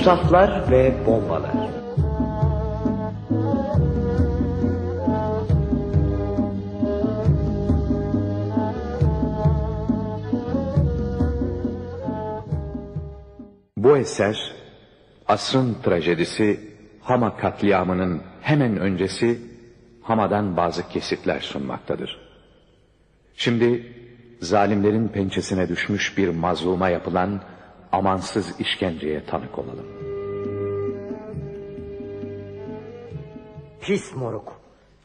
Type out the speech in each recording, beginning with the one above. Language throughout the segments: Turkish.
Musaflar ve bombalar. Bu eser asrın trajedisi Hama katliamının hemen öncesi Hama'dan bazı kesitler sunmaktadır. Şimdi zalimlerin pençesine düşmüş bir mazluma yapılan amansız işkenceye tanık olalım. Pis moruk.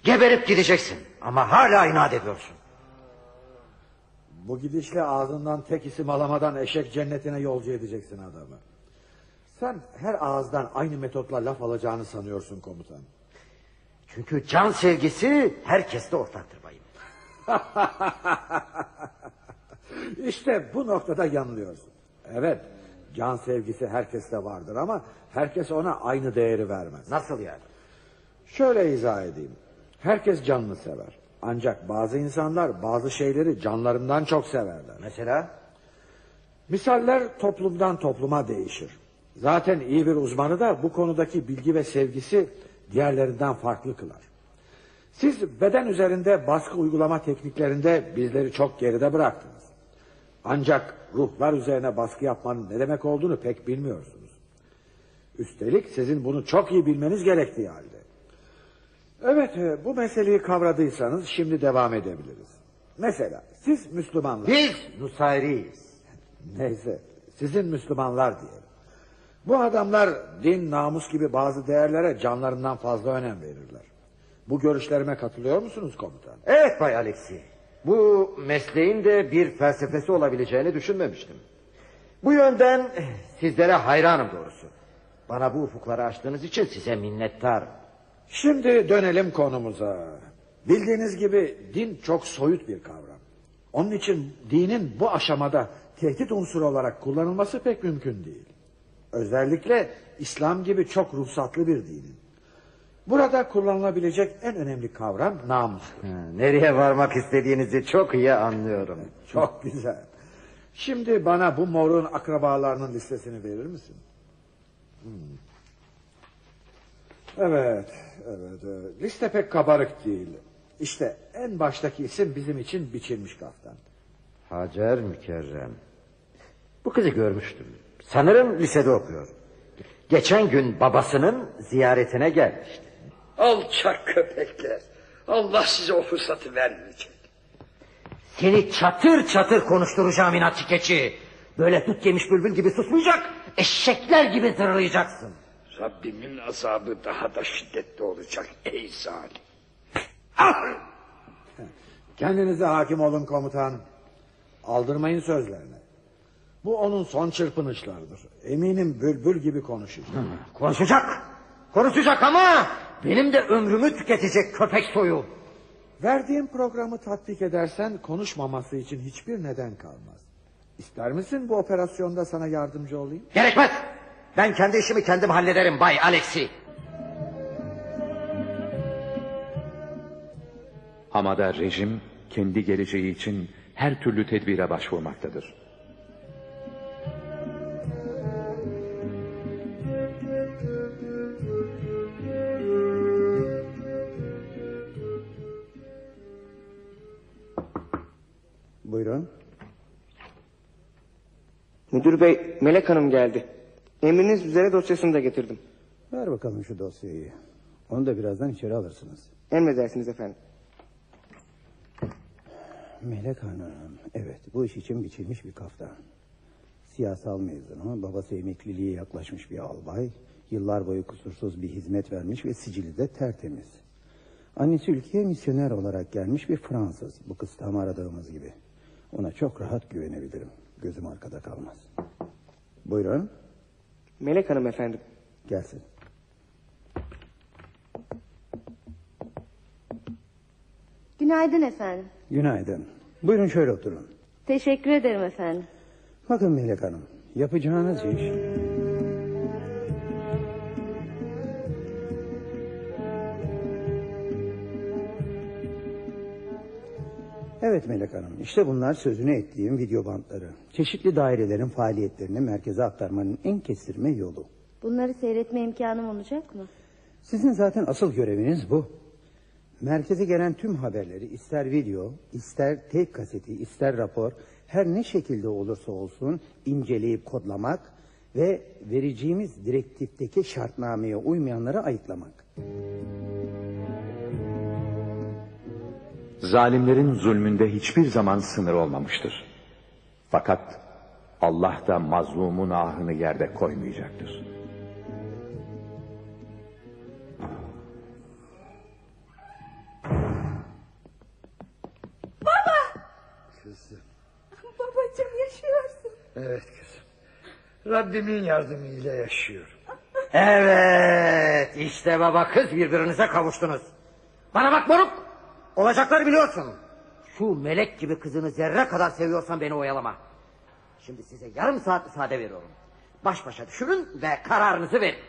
Geberip gideceksin. Ama hala inat ediyorsun. Bu gidişle ağzından tek isim alamadan eşek cennetine yolcu edeceksin adamı. Sen her ağızdan aynı metotla laf alacağını sanıyorsun komutan. Çünkü can sevgisi herkeste ortaktır bayım. İşte bu noktada yanılıyorsun. Evet, can sevgisi herkeste vardır ama herkes ona aynı değeri vermez. Nasıl yani? Şöyle izah edeyim. Herkes canını sever. Ancak bazı insanlar bazı şeyleri canlarından çok severler. Mesela? Misaller toplumdan topluma değişir. Zaten iyi bir uzmanı da bu konudaki bilgi ve sevgisi diğerlerinden farklı kılar. Siz beden üzerinde baskı uygulama tekniklerinde bizleri çok geride bıraktınız. Ancak ruhlar üzerine baskı yapmanın ne demek olduğunu pek bilmiyorsunuz. Üstelik sizin bunu çok iyi bilmeniz gerektiği halde. Evet e, bu meseleyi kavradıysanız şimdi devam edebiliriz. Mesela siz Müslümanlar... Biz Nusayriyiz. Neyse sizin Müslümanlar diyelim. Bu adamlar din, namus gibi bazı değerlere canlarından fazla önem verirler. Bu görüşlerime katılıyor musunuz komutan? Evet Bay Alexi. Bu mesleğin de bir felsefesi olabileceğini düşünmemiştim. Bu yönden sizlere hayranım doğrusu. Bana bu ufukları açtığınız için size minnettarım. Şimdi dönelim konumuza. Bildiğiniz gibi din çok soyut bir kavram. Onun için dinin bu aşamada tehdit unsuru olarak kullanılması pek mümkün değil. Özellikle İslam gibi çok ruhsatlı bir dinin. Burada kullanılabilecek en önemli kavram namustur. Nereye varmak istediğinizi çok iyi anlıyorum. Çok güzel. Şimdi bana bu morun akrabalarının listesini verir misin? Hmm. Evet, evet, evet. Liste pek kabarık değil. İşte en baştaki isim bizim için biçilmiş kaftan. Hacer Mükerrem. Bu kızı görmüştüm. Sanırım lisede okuyor. Geçen gün babasının ziyaretine gelmişti. Alçak köpekler. Allah size o fırsatı vermeyecek. Seni çatır çatır konuşturacağım inatçı keçi. Böyle tut yemiş bülbül gibi susmayacak. Eşekler gibi zırlayacaksın. Rabbimin azabı daha da şiddetli olacak ey zalim. Kendinize hakim olun komutan. Aldırmayın sözlerine. Bu onun son çırpınışlarıdır. Eminim bülbül gibi konuşacak. Konuşacak. Konuşacak ama benim de ömrümü tüketecek köpek soyu. Verdiğim programı tatbik edersen konuşmaması için hiçbir neden kalmaz. İster misin bu operasyonda sana yardımcı olayım? Gerekmez. Ben kendi işimi kendim hallederim Bay Alexi. Hama'da rejim kendi geleceği için her türlü tedbire başvurmaktadır. Buyurun. Müdür bey Melek Hanım geldi. Emriniz üzere dosyasını da getirdim. Ver bakalım şu dosyayı. Onu da birazdan içeri alırsınız. Emredersiniz efendim. Melek Hanım. Evet bu iş için biçilmiş bir kaftan. Siyasal mezunu, babası emekliliğe yaklaşmış bir albay. Yıllar boyu kusursuz bir hizmet vermiş ve sicili de tertemiz. Annesi ülkeye misyoner olarak gelmiş bir Fransız. Bu kız tam aradığımız gibi. Ona çok rahat güvenebilirim. Gözüm arkada kalmaz. Buyurun Melek Hanım efendim. gelsin. Günaydın efendim. Günaydın. Buyurun şöyle oturun. Teşekkür ederim efendim. Bakın Melek Hanım, yapacağınız iş... Evet Melek Hanım, işte bunlar sözünü ettiğim video bantları. Çeşitli dairelerin faaliyetlerini merkeze aktarmanın en kestirme yolu. Bunları seyretme imkanım olacak mı? Sizin zaten asıl göreviniz bu. Merkeze gelen tüm haberleri ister video, ister teyp kaseti, ister rapor her ne şekilde olursa olsun inceleyip kodlamak ve vereceğimiz direktifteki şartnameye uymayanları ayıklamak. Zalimlerin zulmünde hiçbir zaman sınır olmamıştır. Fakat Allah da mazlumun ahını yerde koymayacaktır. Babacığım yaşıyorsun. Evet kızım. Rabbimin yardımıyla yaşıyorum. Evet işte baba kız birbirinize kavuştunuz. Bana bak moruk. Olacakları biliyorsun. Şu melek gibi kızını zerre kadar seviyorsan beni oyalama. Şimdi size yarım saat müsaade veriyorum. Baş başa düşünün ve kararınızı verin.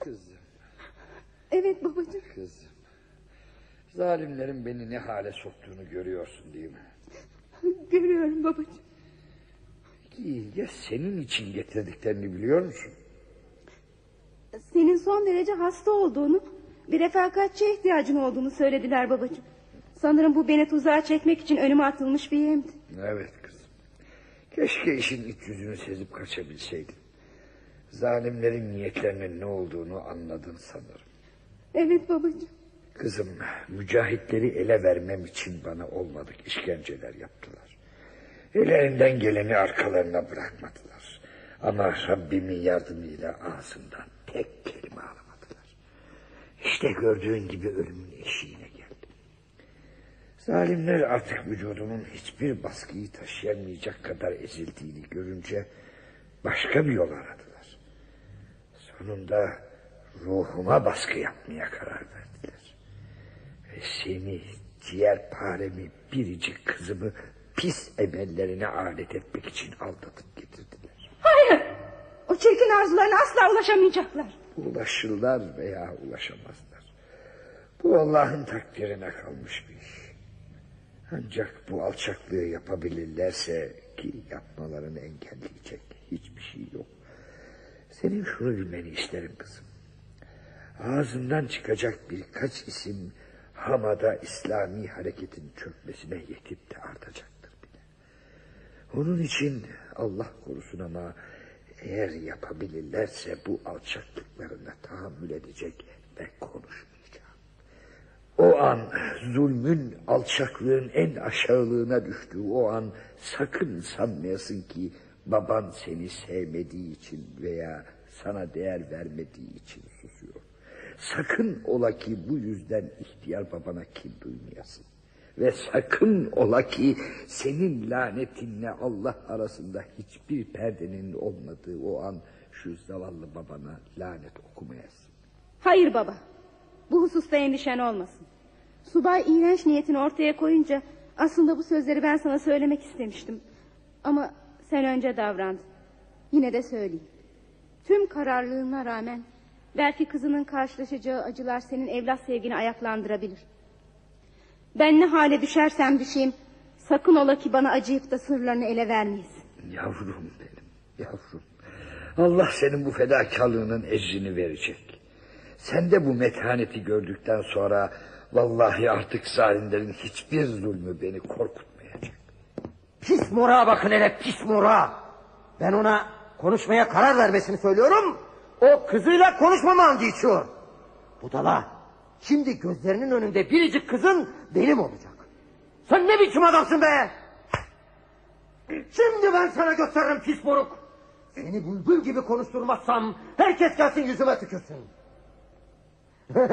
Kızım, Evet babacığım. kızım. Zalimlerin beni ne hale soktuğunu görüyorsun değil mi? Görüyorum babacığım. Ki ya senin için getirdiklerini biliyor musun? Senin son derece hasta olduğunu, bir refakatçiye ihtiyacın olduğunu söylediler babacığım. Sanırım bu beni tuzağa çekmek için önüme atılmış bir yemdi. Evet kızım. Keşke işin iç yüzünü sezip kaçabilseydin. Zalimlerin niyetlerinin ne olduğunu anladın sanırım. Evet babacığım. Kızım mücahitleri ele vermem için bana olmadık işkenceler yaptılar. Ellerinden geleni arkalarına bırakmadılar. Ama Rabbimin yardımıyla ağzından tek kelime alamadılar. İşte gördüğün gibi ölümün eşiğine geldim. Zalimler artık vücudumun hiçbir baskıyı taşıyamayacak kadar ezildiğini görünce başka bir yol aradılar. Sonunda ruhuma baskı yapmaya karar verdiler. Ve seni, ciğer paremi, biricik kızımı pis emellerine alet etmek için aldatıp getirdiler. Hayır. O çirkin arzularına asla ulaşamayacaklar. Ulaşırlar veya ulaşamazlar. Bu Allah'ın takdirine kalmış bir iş. Ancak bu alçaklığı yapabilirlerse ki yapmalarını engelleyecek hiçbir şey yok. Senin şunu bilmeni isterim kızım. Ağzından çıkacak birkaç isim Hama'da İslami hareketin çökmesine yetip de artacaktır bile. Onun için Allah korusun ama eğer yapabilirlerse bu alçaklıklarına tahammül edecek ve konuşmayacağım. O an zulmün, alçaklığın en aşağılığına düştüğü o an sakın sanmayasın ki baban seni sevmediği için veya sana değer vermediği için susuyor. Sakın ola ki bu yüzden ihtiyar babana kin duymayasın. Ve sakın ola ki senin lanetinle Allah arasında hiçbir perdenin olmadığı o an şu zavallı babana lanet okumayasın. Hayır baba. Bu hususta endişen olmasın. Subay iğrenç niyetini ortaya koyunca aslında bu sözleri ben sana söylemek istemiştim. Ama sen önce davrandın. Yine de söyleyeyim. Tüm kararlılığına rağmen belki kızının karşılaşacağı acılar senin evlat sevgini ayaklandırabilir. Ben ne hale düşersem düşeyim sakın ola ki bana acıyıp da sırlarını ele vermeyiz. Yavrum benim, yavrum. Allah senin bu fedakarlığının ecrini verecek. Sen de bu metaneti gördükten sonra vallahi artık zalimlerin hiçbir zulmü beni korkutmayacak. Pis mora bakın hele pis mora. Ben ona konuşmaya karar vermesini söylüyorum. O kızıyla konuşmama andı içiyor. Budala. Şimdi gözlerinin önünde biricik kızın benim olacak. Sen ne biçim adamsın be? Şimdi ben sana gösteririm pis moruk. Seni bülbül gibi konuşturmazsam herkes gelsin yüzüme tükürsün.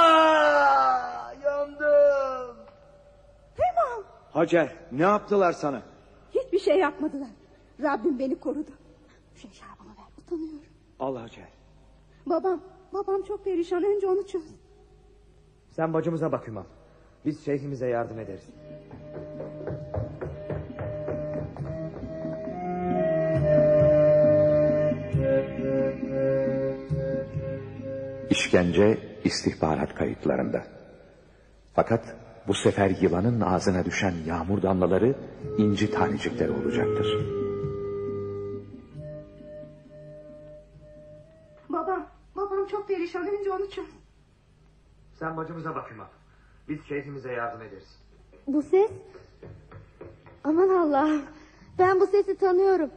Aa, yandım. Tamam. Hacer ne yaptılar sana? Hiçbir şey yapmadılar. Rabbim beni korudu. Şu bana ver utanıyorum. Al Hacer. Babam, babam çok perişan önce onu çöz. Sen bacımıza bak Hümam. Biz şeyhimize yardım ederiz. işkence istihbarat kayıtlarında. Fakat bu sefer yılanın ağzına düşen yağmur damlaları inci tanecikleri olacaktır. Babam, babam çok perişan. Önce onu çöz. Sen bacımıza bak. Biz şeyhimize yardım ederiz. Bu ses? Aman Allah'ım. Ben bu sesi tanıyorum.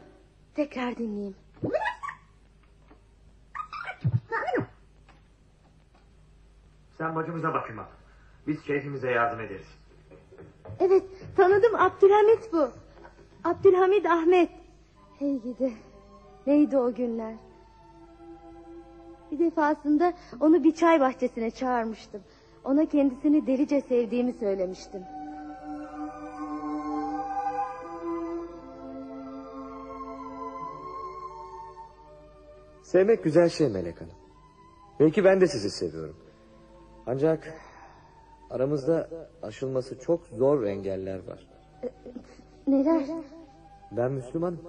Tekrar dinleyeyim. Sen bacımıza bak. Biz şeyhimize yardım ederiz. Evet tanıdım Abdülhamit bu. Abdülhamid Ahmet. Hey gidi. Neydi o günler? Bir defasında onu bir çay bahçesine çağırmıştım. Ona kendisini delice sevdiğimi söylemiştim. Sevmek güzel şey Melek Hanım. Belki ben de sizi seviyorum. Ancak aramızda aşılması çok zor engeller var. Neler? Ben Müslümanım.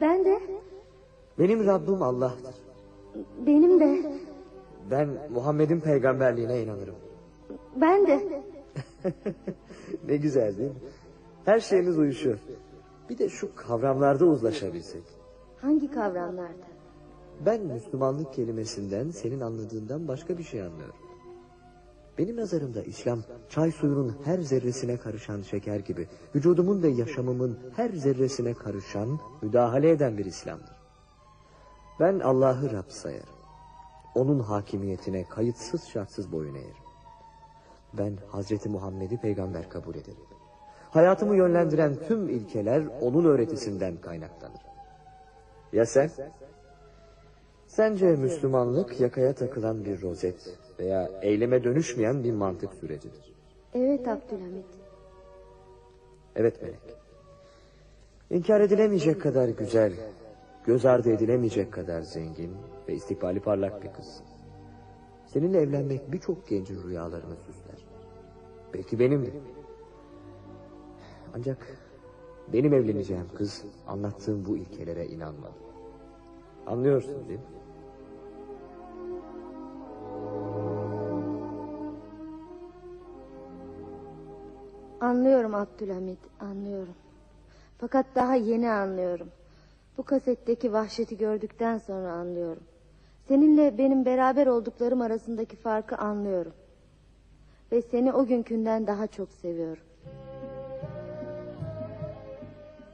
Ben de. Benim Rabbim Allah'tır. Benim de. Ben Muhammed'in peygamberliğine inanırım. Ben de. Ne güzel değil mi? Her şeyimiz uyuşuyor. Bir de şu kavramlarda uzlaşabilsek. Hangi kavramlarda? Ben Müslümanlık kelimesinden senin anladığından başka bir şey anlıyorum. Benim nazarımda İslam çay suyunun her zerresine karışan şeker gibi vücudumun ve yaşamımın her zerresine karışan, müdahale eden bir İslam'dır. Ben Allah'ı Rab sayarım. Onun hakimiyetine kayıtsız şartsız boyun eğerim. Ben Hazreti Muhammed'i peygamber kabul ederim. Hayatımı yönlendiren tüm ilkeler onun öğretisinden kaynaklanır. Ya sen? Sence Müslümanlık yakaya takılan bir rozet veya eyleme dönüşmeyen bir mantık sürecidir. Evet Abdülhamit. Evet Melek. İnkar edilemeyecek kadar güzel, göz ardı edilemeyecek kadar zengin ve istikbali parlak bir kız. Seninle evlenmek birçok gencin rüyalarını süsler. Belki benim de. Ancak benim evleneceğim kız anlattığım bu ilkelere inanmadı. Anlıyorsun değil mi? Anlıyorum Abdülhamit, anlıyorum. Fakat daha yeni anlıyorum. Bu kasetteki vahşeti gördükten sonra anlıyorum. Seninle benim beraber olduklarım arasındaki farkı anlıyorum. Ve seni o günkünden daha çok seviyorum.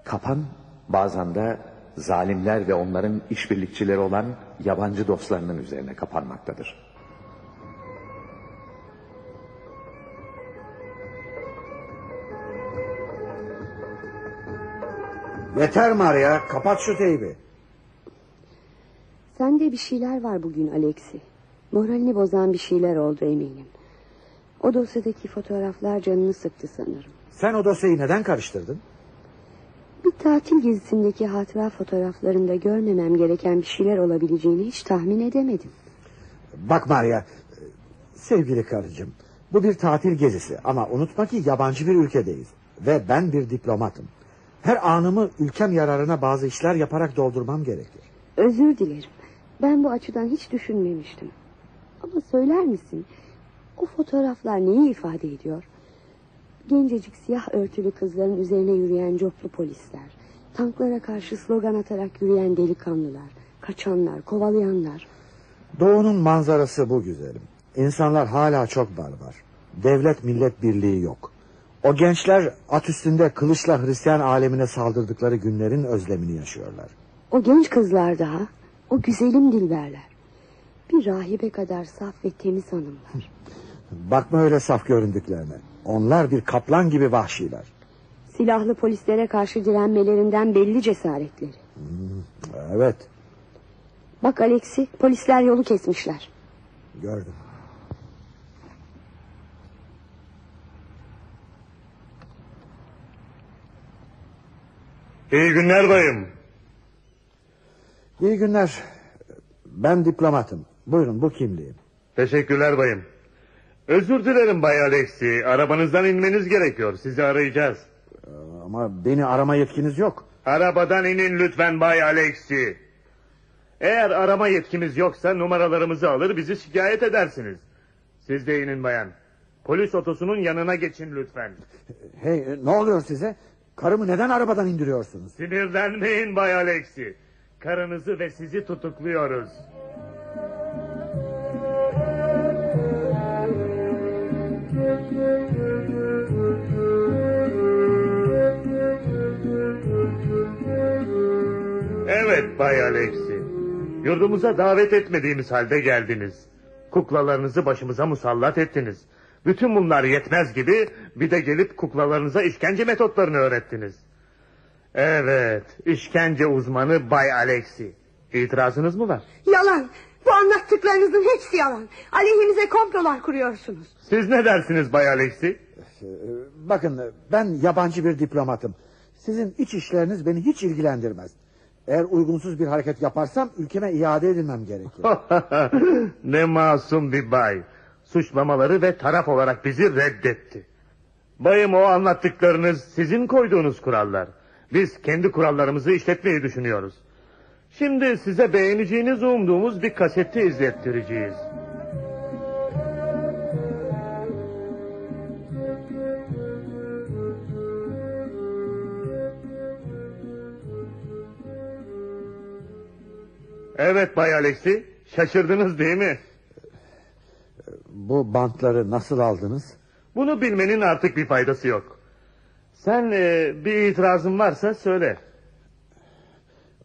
Kapan bazen de zalimler ve onların işbirlikçileri olan yabancı dostlarının üzerine kapanmaktadır. Yeter Maria kapat şu teybi. Sende bir şeyler var bugün Alexi. Moralini bozan bir şeyler oldu eminim. O dosyadaki fotoğraflar canını sıktı sanırım. Sen o dosyayı neden karıştırdın? Bir tatil gezisindeki hatıra fotoğraflarında görmemem gereken bir şeyler olabileceğini hiç tahmin edemedim. Bak Maria sevgili karıcığım bu bir tatil gezisi ama unutma ki yabancı bir ülkedeyiz. Ve ben bir diplomatım. Her anımı ülkem yararına bazı işler yaparak doldurmam gerekir. Özür dilerim. Ben bu açıdan hiç düşünmemiştim. Ama söyler misin? O fotoğraflar neyi ifade ediyor? Gencecik siyah örtülü kızların üzerine yürüyen coplu polisler. Tanklara karşı slogan atarak yürüyen delikanlılar. Kaçanlar, kovalayanlar. Doğunun manzarası bu güzelim. İnsanlar hala çok barbar. Devlet millet birliği yok. O gençler at üstünde kılıçla Hristiyan alemine saldırdıkları günlerin özlemini yaşıyorlar. O genç kızlar daha, o güzelim dilberler. Bir rahibe kadar saf ve temiz hanımlar. Bakma öyle saf göründüklerine. Onlar bir kaplan gibi vahşiler. Silahlı polislere karşı direnmelerinden belli cesaretleri. Evet Bak Alexi, polisler yolu kesmişler. gördüm. İyi günler bayım. İyi günler. Ben diplomatım. Buyurun bu kimliğim. Teşekkürler bayım. Özür dilerim Bay Alexi. Arabanızdan inmeniz gerekiyor. Sizi arayacağız. Ama beni arama yetkiniz yok. Arabadan inin lütfen Bay Alexi. Eğer arama yetkimiz yoksa numaralarımızı alır bizi şikayet edersiniz. Siz de inin bayan. Polis otosunun yanına geçin lütfen. Hey ne oluyor size? Karımı neden arabadan indiriyorsunuz? Sinirlenmeyin Bay Alexi. Karınızı ve sizi tutukluyoruz. Evet Bay Alexi. Yurdumuza davet etmediğimiz halde geldiniz. Kuklalarınızı başımıza musallat ettiniz. Bütün bunlar yetmez gibi bir de gelip kuklalarınıza işkence metotlarını öğrettiniz. Evet, işkence uzmanı Bay Alexi. İtirazınız mı var? Yalan. Bu anlattıklarınızın hepsi yalan. Aleyhimize komplolar kuruyorsunuz. Siz ne dersiniz Bay Alexi? Ee, Bakın ben yabancı bir diplomatım. Sizin iç işleriniz beni hiç ilgilendirmez. Eğer uygunsuz bir hareket yaparsam ülkeme iade edilmem gerekir. ne masum bir bay. Suçlamaları ve taraf olarak bizi reddetti. Bayım o anlattıklarınız sizin koyduğunuz kurallar. Biz kendi kurallarımızı işletmeyi düşünüyoruz. Şimdi size beğeneceğinizi umduğumuz bir kaseti izlettireceğiz. Evet Bay Alexi, şaşırdınız değil mi? Bu bantları nasıl aldınız? Bunu bilmenin artık bir faydası yok. Sen e, bir itirazın varsa söyle.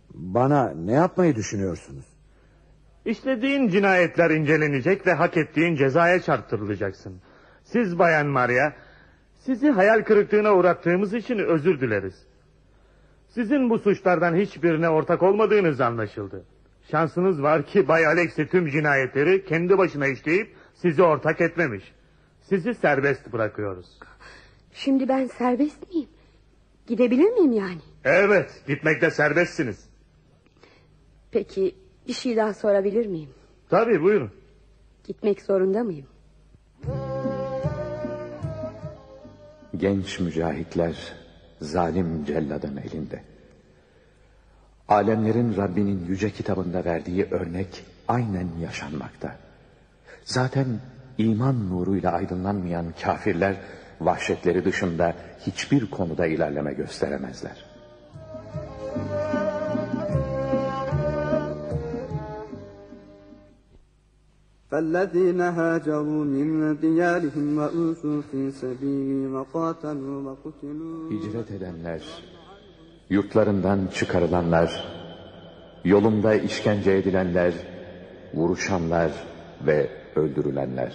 Bana ne yapmayı düşünüyorsunuz? İşlediğin cinayetler incelenecek ve hak ettiğin cezaya çarptırılacaksın. Siz Bayan Maria, sizi hayal kırıklığına uğrattığımız için özür dileriz. Sizin bu suçlardan hiçbirine ortak olmadığınız anlaşıldı. Şansınız var ki Bay Alexi tüm cinayetleri kendi başına işleyip sizi ortak etmemiş. Sizi serbest bırakıyoruz. Şimdi ben serbest miyim? Gidebilir miyim yani? Evet, gitmekte serbestsiniz. Peki bir şey daha sorabilir miyim? Tabii buyurun. Gitmek zorunda mıyım? Genç mücahitler zalim celladın elinde. Alemlerin Rabbinin yüce kitabında verdiği örnek aynen yaşanmakta. Zaten iman nuruyla aydınlanmayan kafirler vahşetleri dışında hiçbir konuda ilerleme gösteremezler. فالذين هاجروا من ديارهم وأوذوا في سبيلي وقاتلوا وقتلوا Hicret edenler, yurtlarından çıkarılanlar, yolumda işkence edilenler, vuruşanlar ve öldürülenler.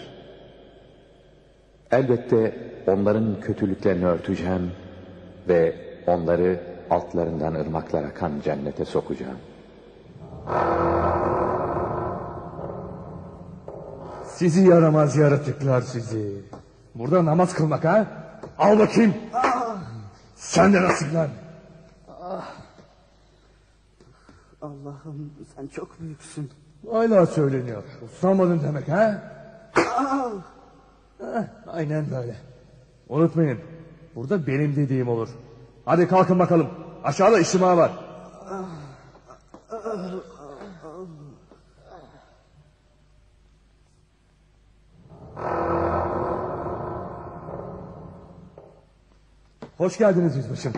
Elbette onların kötülüklerini örteceğim ve onları altlarından ırmaklar akan cennete sokacağım. Sizi yaramaz yaratıklar sizi. Burada namaz kılmak ha? Al bakayım. Sen de nasıl lan? Allah'ım sen çok büyüksün. Hala söyleniyor. Usanmadın demek ha? Heh, Aynen böyle. Unutmayın. Burada benim dediğim olur. Hadi kalkın bakalım. Aşağıda işima var. Hoş geldiniz yüzbaşım.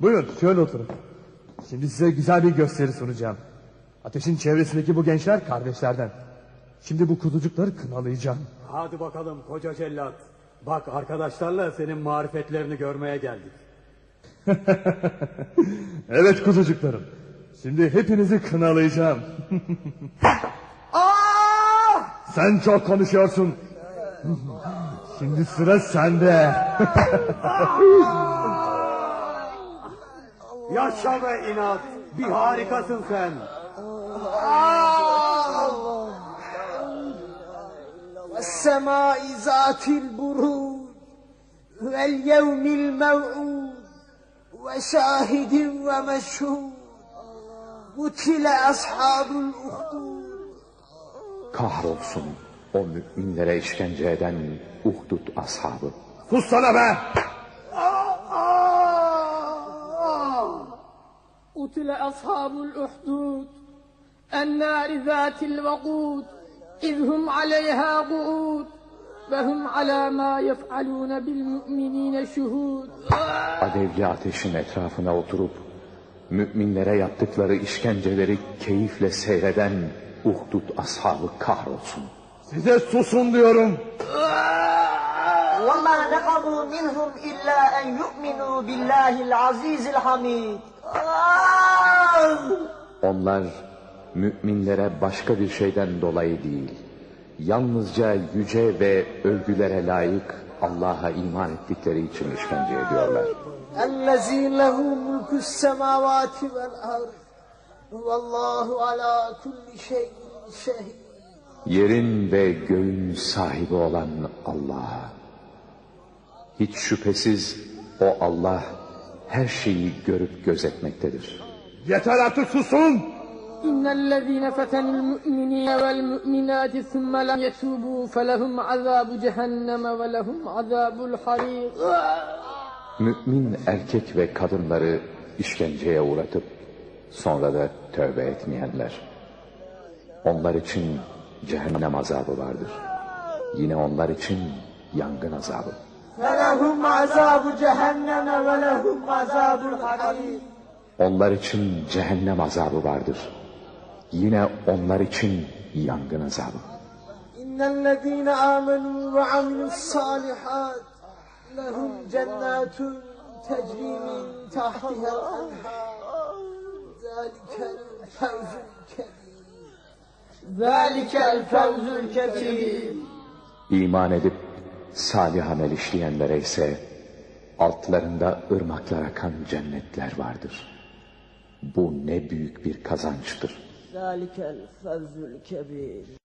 Buyurun şöyle oturun. Şimdi size güzel bir gösteri sunacağım. Ateşin çevresindeki bu gençler kardeşlerden. Şimdi bu kuzucukları kınalayacağım. Hadi bakalım koca cellat. Bak arkadaşlarla senin marifetlerini görmeye geldik. Evet kuzucuklarım. Şimdi hepinizi kınalayacağım. Sen çok konuşuyorsun. Şimdi sıra sende. Yaşa be inat. Bir harikasın sen. والسماء ذات البروج واليوم الموعود وشاهد ومشهود قتل أصحاب الأخدود Kahrolsun o müminlere işkence eden Uhdud ashabı. Sus sana be! قتل أصحاب الأخدود النار ذات الوقود إذ هم عليها قعود وهم على ما يفعلون بالمؤمنين شهود Alevli ateşin etrafına oturup müminlere yaptıkları işkenceleri keyifle seyreden Uhdud ashabı kahrolsun. Size susun diyorum. وما نقموا منهم إلا أن يؤمنوا بالله العزيز الحميد Onlar müminlere başka bir şeyden dolayı değil, yalnızca yüce ve övgülere layık Allah'a iman ettikleri için işkence ediyorlar. الذي له ملك السماوات والأرض والله على كل شيء شهيد Yerin ve göğün sahibi olan Allah. Hiç şüphesiz o Allah her şeyi görüp gözetmektedir. Yeter artık susun. إن الذين فتنوا المؤمنين والمؤمنات ثم لم يتوبوا فلهم عذاب جهنم ولهم عذاب الحريق Mümin erkek ve kadınları işkenceye uğratıp sonra da tövbe etmeyenler. Onlar için cehennem azabı vardır. Yine onlar için yangın azabı. فلهم عذاب جهنم ولهم عذاب الحريق Onlar için cehennem azabı vardır. yine onlar için yangın azabı. İnnellezîne âmenû ve amilussâlihât lehum cennâtun tecrî min tahtihel. Zâlikel fevzül. Zâlikel fevzül. İman edip salih amel işleyenlere ise altlarında ırmaklar akan cennetler vardır. Bu ne büyük bir kazançtır. ذلك الفوز الكبير.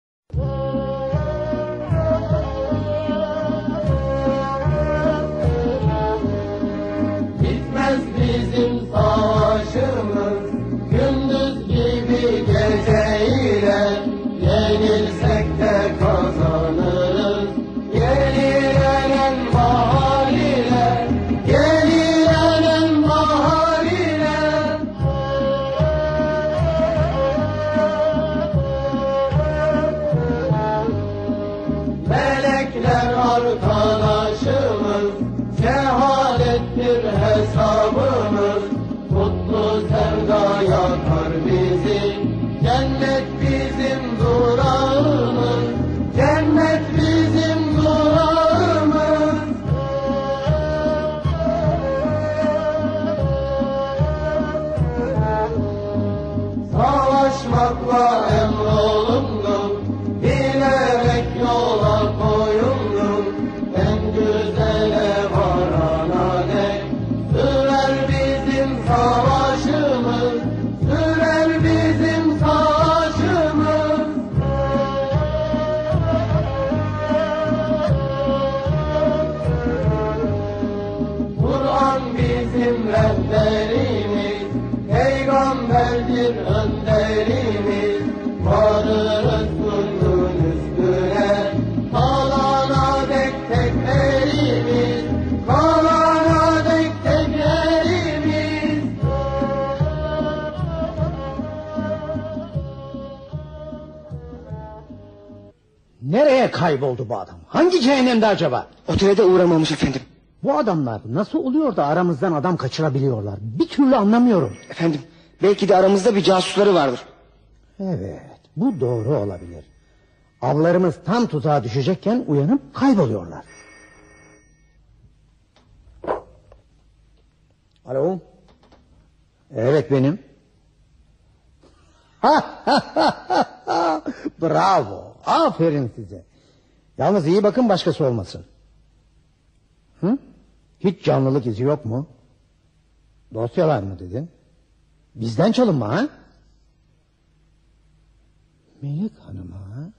Kayboldu bu adam? Hangi cehennemde acaba? Otele de uğramamış efendim. Bu adamlar nasıl oluyor da aramızdan adam kaçırabiliyorlar? Bir türlü anlamıyorum. Efendim belki de aramızda bir casusları vardır. Evet bu doğru olabilir. Avlarımız tam tuzağa düşecekken uyanıp kayboluyorlar. Alo. Evet benim. Bravo. Aferin size. Yalnız iyi bakın başkası olmasın. Hı? Hiç canlılık izi yok mu? Dosyalar mı dedin? Bizden çalınma ha? Melek Hanım ha?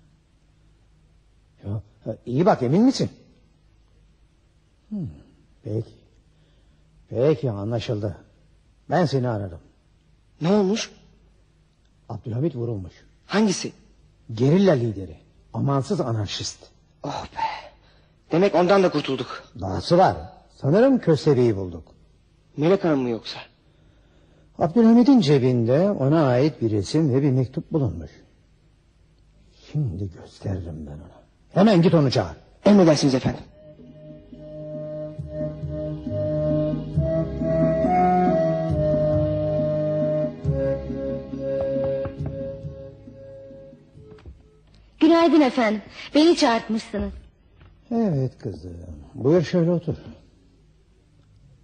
Ya, iyi bak emin misin? Hmm, peki. Peki anlaşıldı. Ben seni ararım. Ne olmuş? Abdülhamit vurulmuş. Hangisi? Gerilla lideri. Amansız anarşist. Oh be. Demek ondan da kurtulduk. Dahası var. Sanırım köstebeği bulduk. Melek Hanım mı yoksa? Abdülhamid'in cebinde ona ait bir resim ve bir mektup bulunmuş. Şimdi gösteririm ben ona. Hemen git onu çağır. Emredersiniz efendim. Günaydın efendim. Beni çağırtmışsınız. Evet kızım. Buyur şöyle otur.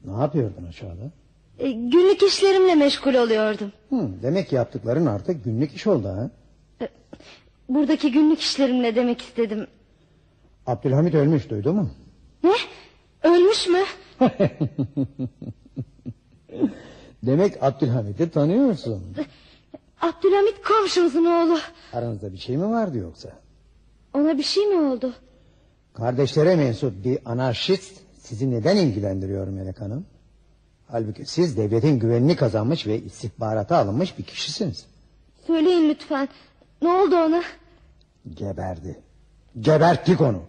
Ne yapıyordun aşağıda? E, günlük işlerimle meşgul oluyordum. Hı, demek yaptıkların artık günlük iş oldu ha. Buradaki günlük işlerimle demek istedim. Abdülhamit ölmüş duydu mu? Ne? Ölmüş mü? Demek Abdülhamit'i tanıyorsun. Abdülhamit komşumuzun oğlu. Aranızda bir şey mi vardı yoksa? Ona bir şey mi oldu? Kardeşlere mensup bir anarşist sizi neden ilgilendiriyor Melek Hanım? Halbuki siz devletin güvenini kazanmış ve istihbarata alınmış bir kişisiniz. Söyleyin lütfen. Ne oldu ona? Geberdi. Geberttik onu.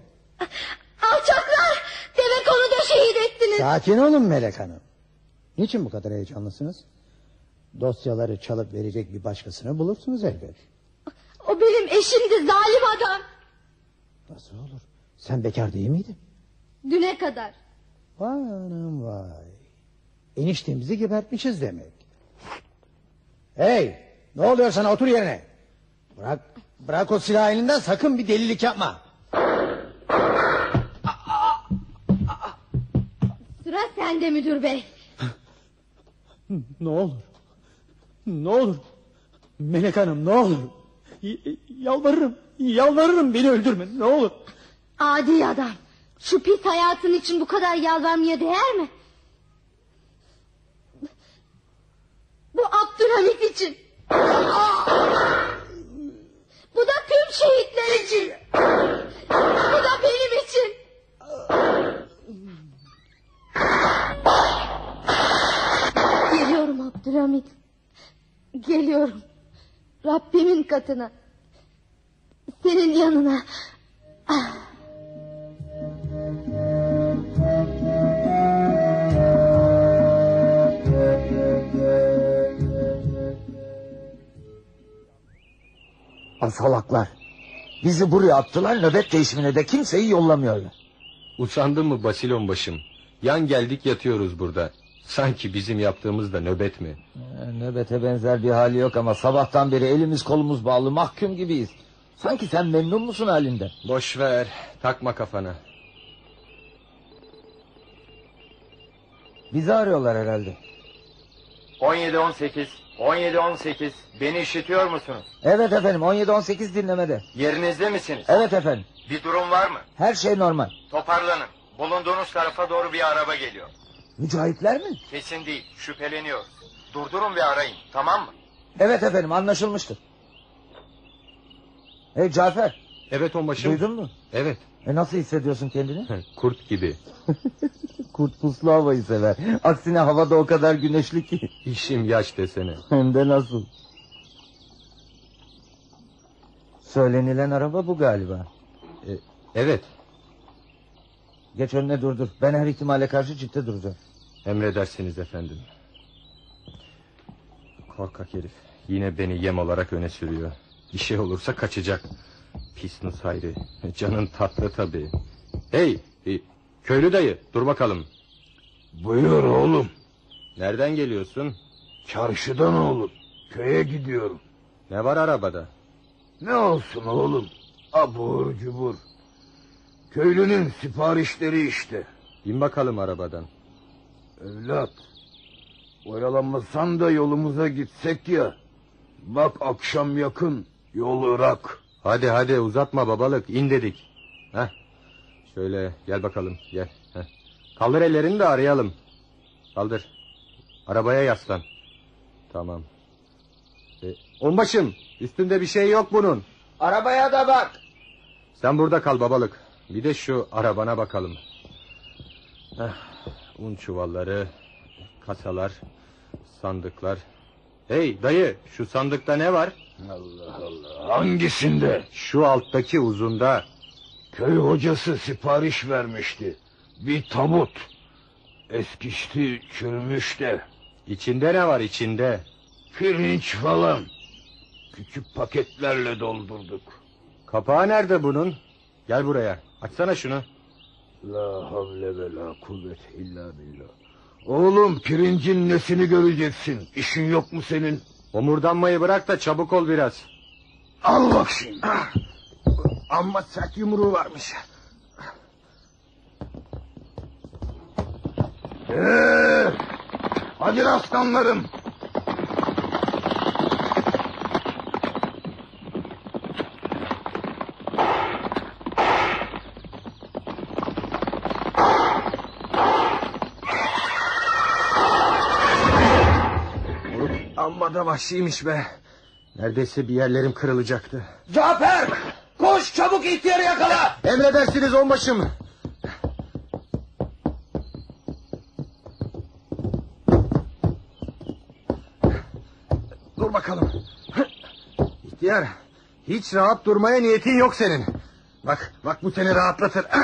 Alçaklar! Demek onu da şehit ettiniz. Sakin olun Melek Hanım. Niçin bu kadar heyecanlısınız? Dosyaları çalıp verecek bir başkasını bulursunuz elbet. O benim eşimdi zalim adam. Nasıl olur? Sen bekar değil miydin? Düne kadar. Vay anam vay. Eniştemizi gebertmişiz demek. Hey ne oluyor sana otur yerine. Bırak, bırak o silahı elinden sakın bir delilik yapma. Sıra sende müdür bey. Ne olur. Ne olur. Melek Hanım ne olur. Y- yalvarırım. Yalvarırım beni öldürme ne olur. Adi adam. Şu pis hayatın için bu kadar yalvarmaya değer mi? Bu Abdülhamit için. Bu da tüm şehitler için. Bu da benim için. Geliyorum Abdülhamit. Geliyorum. Rabbimin katına. Senin yanına. Ah. Asalaklar. Bizi buraya attılar nöbet değişimine de kimseyi yollamıyorlar. Usandın mı Basilon başım? Yan geldik yatıyoruz burada. Sanki bizim yaptığımız da nöbet mi? Ee, nöbete benzer bir hali yok ama sabahtan beri elimiz kolumuz bağlı mahkum gibiyiz. Sanki sen memnun musun halinden? Boş ver. Takma kafana. Bizi arıyorlar herhalde. 17-18, 17-18 beni işitiyor musunuz? Evet efendim 17-18 dinlemede. Yerinizde misiniz? Evet efendim. Bir durum var mı? Her şey normal. Toparlanın. Bulunduğunuz tarafa doğru bir araba geliyor. Mücahitler mi? Kesin değil, şüpheleniyoruz. Durdurun ve arayın, tamam mı? Evet efendim anlaşılmıştır. Hey Cafer. Evet onbaşım. Duydun mu? Evet. E nasıl hissediyorsun kendini? Kurt gibi. Kurt puslu havayı sever. Aksine havada o kadar güneşli ki. İşim yaş desene. Hem de nasıl? Söylenilen araba bu galiba. E, evet. Geç önüne durdur. Ben her ihtimale karşı ciddi duracağım. Emredersiniz efendim. Korkak herif. Yine beni yem olarak öne sürüyor. Bir şey olursa kaçacak. Pis Nusayri. Canın tatlı tabii. Hey e, köylü dayı dur bakalım. Buyur oğlum. Nereden geliyorsun? Çarşıdan oğlum. Köye gidiyorum. Ne var arabada? Ne olsun oğlum? Abur cubur. Köylünün siparişleri işte. İn bakalım arabadan. Evlat. Oyalanmasan da yolumuza gitsek ya. Bak akşam yakın. Yol Irak. Hadi hadi uzatma babalık in dedik. Heh. Şöyle gel bakalım gel. Heh. Kaldır ellerini de arayalım. Kaldır. Arabaya yaslan. Tamam. E, onbaşım üstünde bir şey yok bunun. Arabaya da bak. Sen burada kal babalık. Bir de şu arabana bakalım. Heh, un çuvalları, kasalar, sandıklar. Hey dayı şu sandıkta ne var? Allah Allah. Hangisinde? Şu alttaki uzunda. Köy hocası sipariş vermişti. Bir tabut. Eskişti çürümüş de. İçinde ne var içinde? Pirinç falan. Küçük paketlerle doldurduk. Kapağı nerede bunun? Gel buraya. Açsana şunu. La havle ve la kuvvet illa billah. Oğlum pirincin nesini göreceksin? İşin yok mu senin? Omurdanmayı bırak da çabuk ol biraz. Al bak şimdi. Amma sert yumruğu varmış. Ee, hadi aslanlarım. Amma da vahşiymiş be. Neredeyse bir yerlerim kırılacaktı. Cafer! Koş çabuk ihtiyarı yakala! Emredersiniz onbaşım. Dur bakalım. İhtiyar, hiç rahat durmaya niyetin yok senin. Bak, bak bu seni rahatlatır.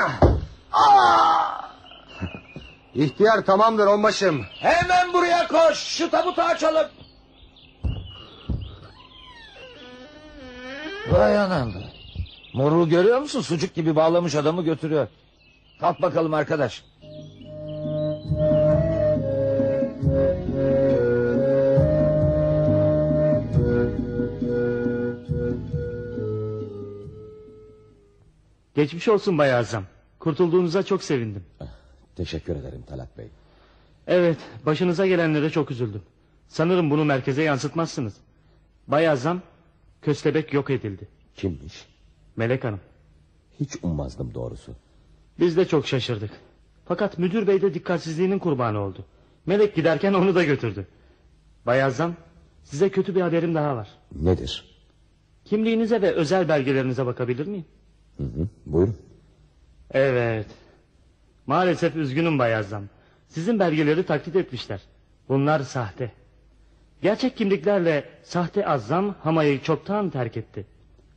İhtiyar tamamdır onbaşım. Hemen buraya koş. Şu tabutu açalım. Vay anam be. Moruğu görüyor musun? Sucuk gibi bağlamış adamı götürüyor. Kalk bakalım arkadaş. Geçmiş olsun Bay Azam. Kurtulduğunuza çok sevindim. Teşekkür ederim Talat Bey. Evet, başınıza gelenlere çok üzüldüm. Sanırım bunu merkeze yansıtmazsınız. Bay Azam, köstebek yok edildi. Kimmiş? Melek Hanım. Hiç ummazdım doğrusu. Biz de çok şaşırdık. Fakat müdür bey de dikkatsizliğinin kurbanı oldu. Melek giderken onu da götürdü. Bay Azam, size kötü bir haberim daha var. Nedir? Kimliğinize ve özel belgelerinize bakabilir miyim? Hı hı, buyurun. Evet. Maalesef üzgünüm Bay Azam. Sizin belgeleri taklit etmişler. Bunlar sahte. Gerçek kimliklerle sahte Azzam Hamayı çoktan terk etti.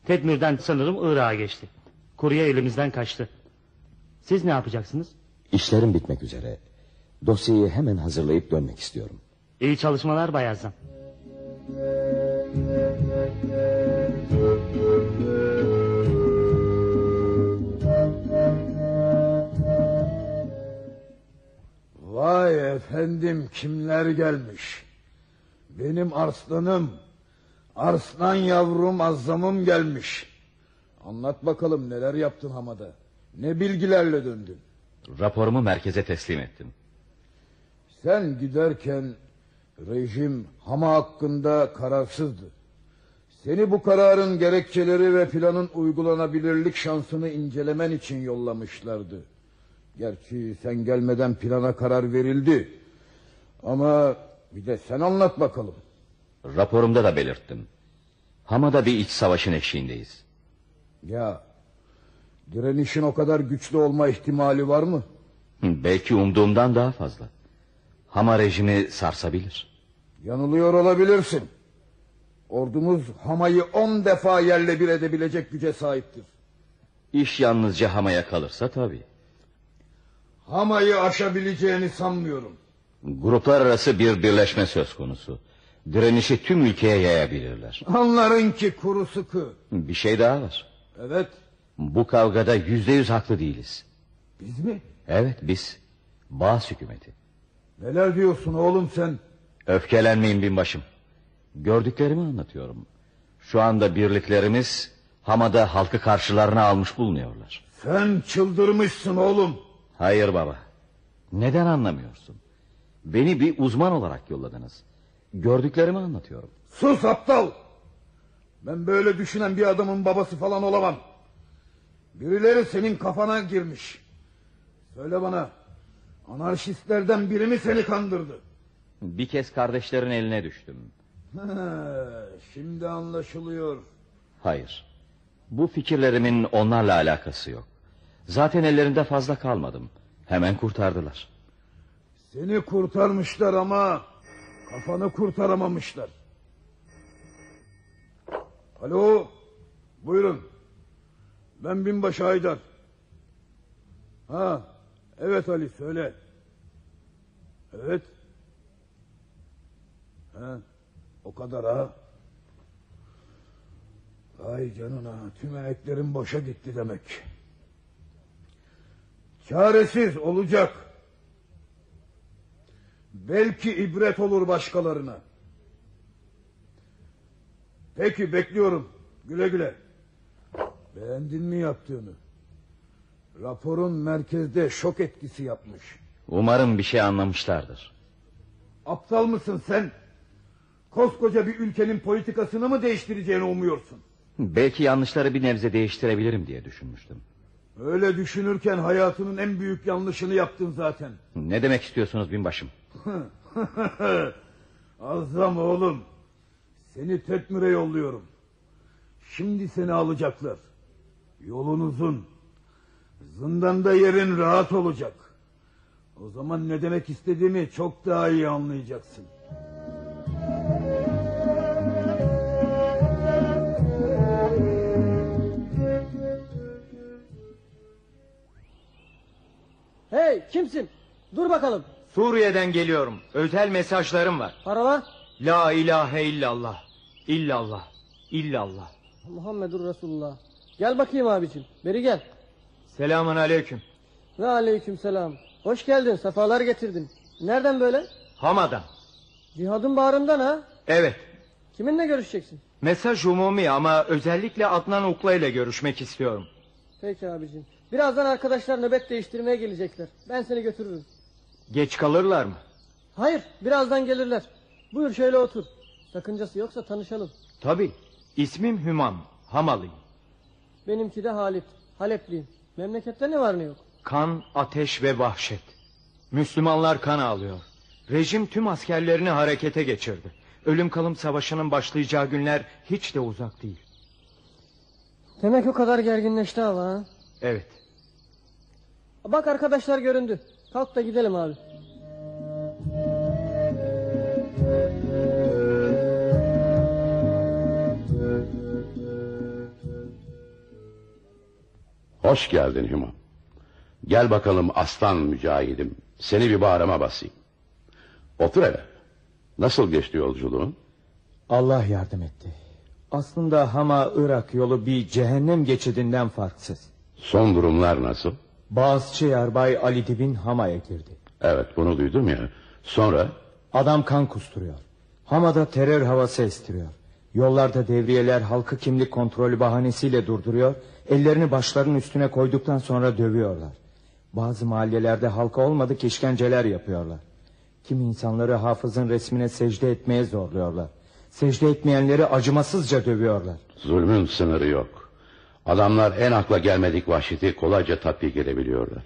Tedmir'den sanırım Irak'a geçti. Kurye elimizden kaçtı. Siz ne yapacaksınız? İşlerim bitmek üzere. Dosyayı hemen hazırlayıp dönmek istiyorum. İyi çalışmalar Bay Azzam. Vay efendim kimler gelmiş. Benim arslanım, arslan yavrum azzamım gelmiş. Anlat bakalım neler yaptın hamada. Ne bilgilerle döndün. Raporumu merkeze teslim ettim. Sen giderken rejim Hama hakkında kararsızdı. Seni bu kararın gerekçeleri ve planın uygulanabilirlik şansını incelemen için yollamışlardı. Gerçi sen gelmeden plana karar verildi. Ama bir de sen anlat bakalım. Raporumda da belirttim. Hamada bir iç savaşın eşiğindeyiz. Ya direnişin o kadar güçlü olma ihtimali var mı? Belki umduğumdan daha fazla. Hama rejimi sarsabilir. Yanılıyor olabilirsin. Ordumuz Hama'yı on defa yerle bir edebilecek güce sahiptir. İş yalnızca Hama'ya kalırsa tabii. Hama'yı aşabileceğini sanmıyorum. Gruplar arası bir birleşme söz konusu. Direnişi tüm ülkeye yayabilirler. Onlarınki kuru sıkı. Bir şey daha var. Evet. Bu kavgada yüzde yüz haklı değiliz. Biz mi? Evet biz. Bağız hükümeti. Neler diyorsun oğlum sen? Öfkelenmeyin binbaşım. Gördüklerimi anlatıyorum. Şu anda birliklerimiz Hama'da halkı karşılarına almış bulunuyorlar. Sen çıldırmışsın oğlum. Hayır baba. Neden anlamıyorsun? Beni bir uzman olarak yolladınız. Gördüklerimi anlatıyorum. Sus aptal. Ben böyle düşünen bir adamın babası falan olamam. Birileri senin kafana girmiş. Söyle bana. Anarşistlerden biri mi seni kandırdı? Bir kez kardeşlerin eline düştüm. Şimdi anlaşılıyor. Hayır. Bu fikirlerimin onlarla alakası yok. Zaten ellerinde fazla kalmadım. Hemen kurtardılar. Seni kurtarmışlar ama kafanı kurtaramamışlar. Alo. Buyurun. Ben binbaşı Haydar. Ha, evet Ali söyle. Evet. He? O kadar ha? Ay canına tüm emeklerim boşa gitti demek. Çaresiz olacak. Belki ibret olur başkalarına. Peki bekliyorum. Güle güle. Beğendin mi yaptığını? Raporun merkezde şok etkisi yapmış. Umarım bir şey anlamışlardır. Aptal mısın sen? Koskoca bir ülkenin politikasını mı değiştireceğini umuyorsun? Belki yanlışları bir nebze değiştirebilirim diye düşünmüştüm. Öyle düşünürken hayatının en büyük yanlışını yaptın zaten. Ne demek istiyorsunuz binbaşım? Azam oğlum. Seni Tetmir'e yolluyorum. Şimdi seni alacaklar. Yolun uzun. Zindanda yerin rahat olacak. O zaman ne demek istediğimi çok daha iyi anlayacaksın. Hey kimsin? Dur bakalım. Suriye'den geliyorum. Özel mesajlarım var. Parola? La ilahe illallah. İllallah. İllallah. Muhammedur Resulullah. Gel bakayım abicim. Beri gel. Selamun aleyküm. Ve aleyküm selam. Hoş geldin. Sefalar getirdin. Nereden böyle? Hama'dan. Cihadın bağrından ha? Evet. Kiminle görüşeceksin? Mesaj umumi ama özellikle Adnan Ukla ile görüşmek istiyorum. Peki abicim. Birazdan arkadaşlar nöbet değiştirmeye gelecekler. Ben seni götürürüm. Geç kalırlar mı? Hayır birazdan gelirler. Buyur şöyle otur. Sakıncası yoksa tanışalım. Tabii. İsmim Hümam. Hamalıyım. Benimki de Halit. Halepliyim. Memlekette ne var ne yok? Kan, ateş ve vahşet. Müslümanlar kan ağlıyor. Rejim tüm askerlerini harekete geçirdi. Ölüm kalım savaşının başlayacağı günler hiç de uzak değil. Demek o kadar gerginleşti hava ha? Evet. Bak arkadaşlar göründü. Kalk da gidelim abi. Hoş geldin Hüma. Gel bakalım aslan mücahidim. Seni bir bağrıma basayım. Otur hele. Nasıl geçti yolculuğun? Allah yardım etti. Aslında Hama Irak yolu bir cehennem geçidinden farksız. Son durumlar nasıl? Bağızçı Yarbay Ali Dibin Hama'ya girdi. Evet bunu duydum ya. Sonra? Adam kan kusturuyor. Hama'da terör havası estiriyor. Yollarda devriyeler halkı kimlik kontrolü bahanesiyle durduruyor. Ellerini başlarının üstüne koyduktan sonra dövüyorlar. Bazı mahallelerde halka olmadık işkenceler yapıyorlar. Kim insanları hafızın resmine secde etmeye zorluyorlar. Secde etmeyenleri acımasızca dövüyorlar. Zulmün sınırı yok. Adamlar en akla gelmedik vahşeti kolayca tatbik edebiliyorlar.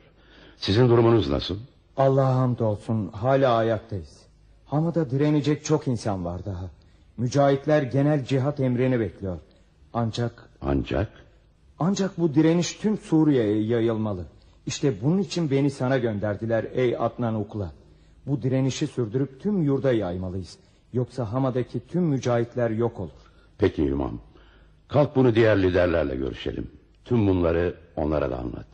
Sizin durumunuz nasıl? Allah'a hamdolsun hala ayaktayız. Hamada direnecek çok insan var daha. Mücahitler genel cihat emrini bekliyor. Ancak... Ancak? Ancak bu direniş tüm Suriye'ye yayılmalı. İşte bunun için beni sana gönderdiler ey Adnan Ukla. Bu direnişi sürdürüp tüm yurda yaymalıyız. Yoksa Hama'daki tüm mücahitler yok olur. Peki imam. Kalk bunu diğer liderlerle görüşelim. Tüm bunları onlara da anlat.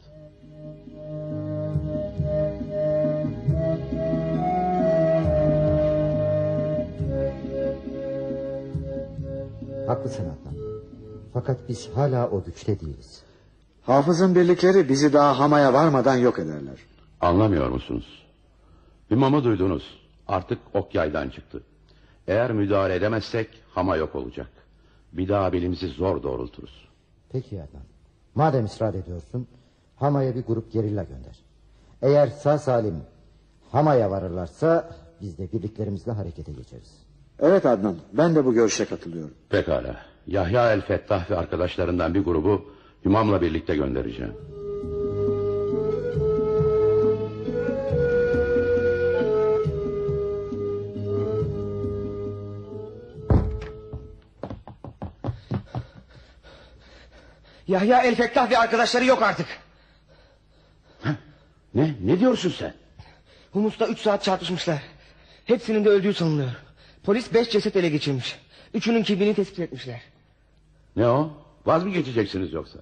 Haklısın Adnan. Fakat biz hala o güçte değiliz. Hafızın birlikleri bizi daha Hama'ya varmadan yok ederler. Anlamıyor musunuz? İmamı duydunuz. Artık ok yaydan çıktı. Eğer müdahale edemezsek Hama yok olacak. Bir daha belimizi zor doğrulturuz. Peki Adnan. Madem ısrar ediyorsun Hama'ya bir grup gerilla gönder. Eğer sağ salim Hama'ya varırlarsa biz de birliklerimizle harekete geçeriz. Evet Adnan ben de bu görüşe katılıyorum. Pekala. Yahya el Fettah ve arkadaşlarından bir grubu İmamla birlikte göndereceğim. Yahya El Fettah ve arkadaşları yok artık. Ne? Ne diyorsun sen? Humus'ta üç saat çarpışmışlar. Hepsinin de öldüğü sanılıyor. Polis beş ceset ele geçirmiş. Üçünün kimliğini tespit etmişler. Ne o? Vaz mı geçeceksiniz yoksa?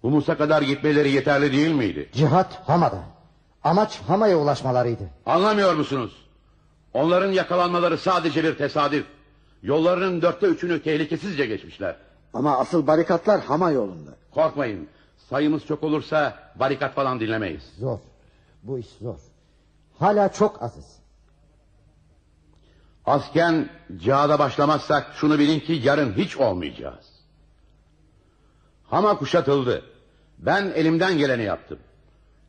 Humus'a kadar gitmeleri yeterli değil miydi? Cihat Hama'da. Amaç Hama'ya ulaşmalarıydı. Anlamıyor musunuz? Onların yakalanmaları sadece bir tesadüf. Yollarının dörtte üçünü tehlikesizce geçmişler. Ama asıl barikatlar Hama yolunda. Korkmayın. Sayımız çok olursa barikat falan dinlemeyiz. Zor. Bu iş zor. Hala çok azız. Azken cihada başlamazsak şunu bilin ki yarın hiç olmayacağız. Hama kuşatıldı. Ben elimden geleni yaptım.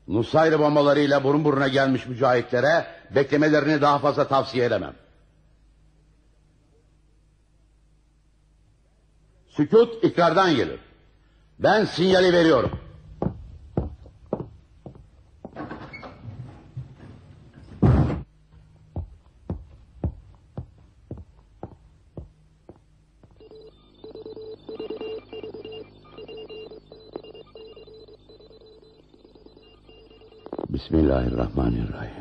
Nusayr bombalarıyla burun buruna gelmiş mücahitlere beklemelerini daha fazla tavsiye edemem. Sükut ikrardan gelir. Ben sinyali veriyorum. Bismillahirrahmanirrahim.